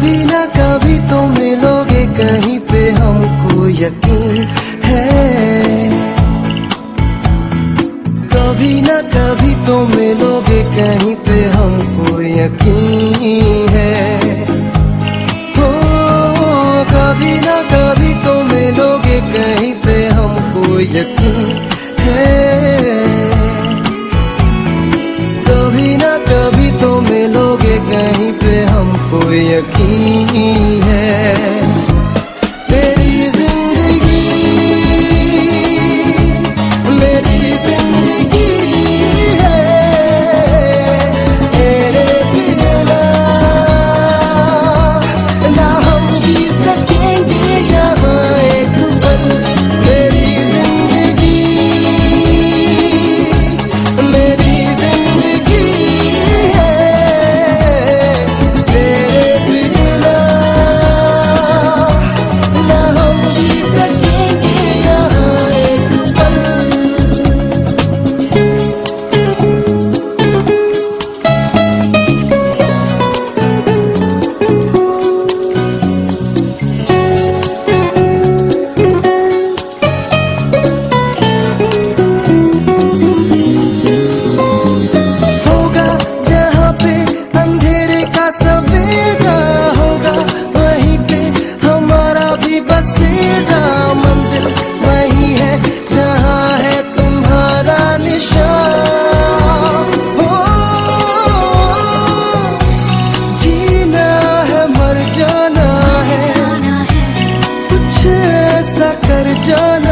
कभी ना कभी तो मिलोगे कहीं पे, हमको यकीन है। कभी ना कभी तो मिलोगे कहीं पे, हमको यकीन है। हो, कभी ना कभी तो मिलोगे कहीं पे, हमको यकीन yo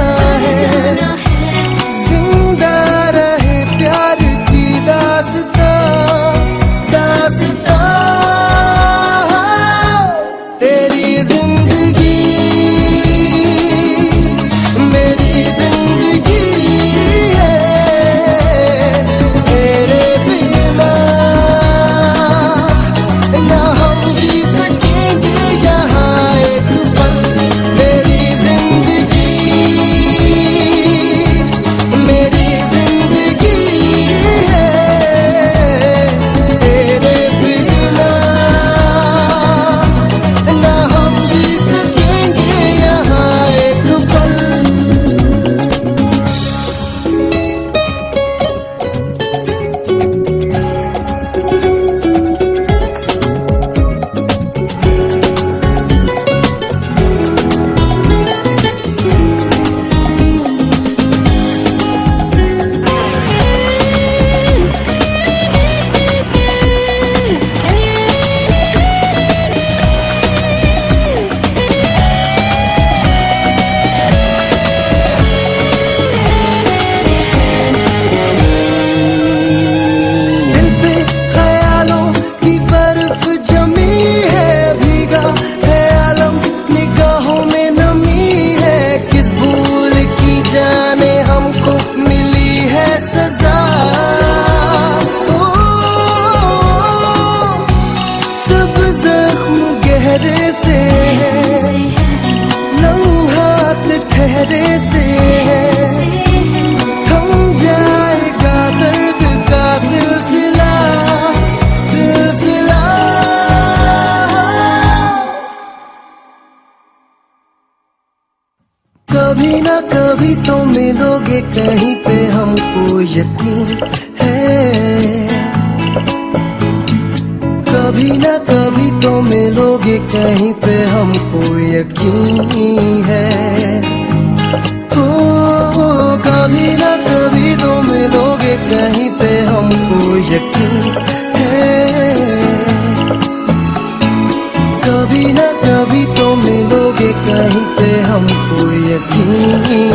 जख्म गहरे से है। लम्हात ठहरे से है। थम जाएगा दर्द का सिलसिला सिलसिला। कभी ना कभी तो मिलोगे कहीं पे, हमको यकीन ना कभी तो मिलोगे कहीं पे हमको यकीन है। हो कभी ना कभी तो मिलोगे कहीं पे हमको यकीन है। कभी ना कभी तो मिलोगे कहीं पे हमको यकीन है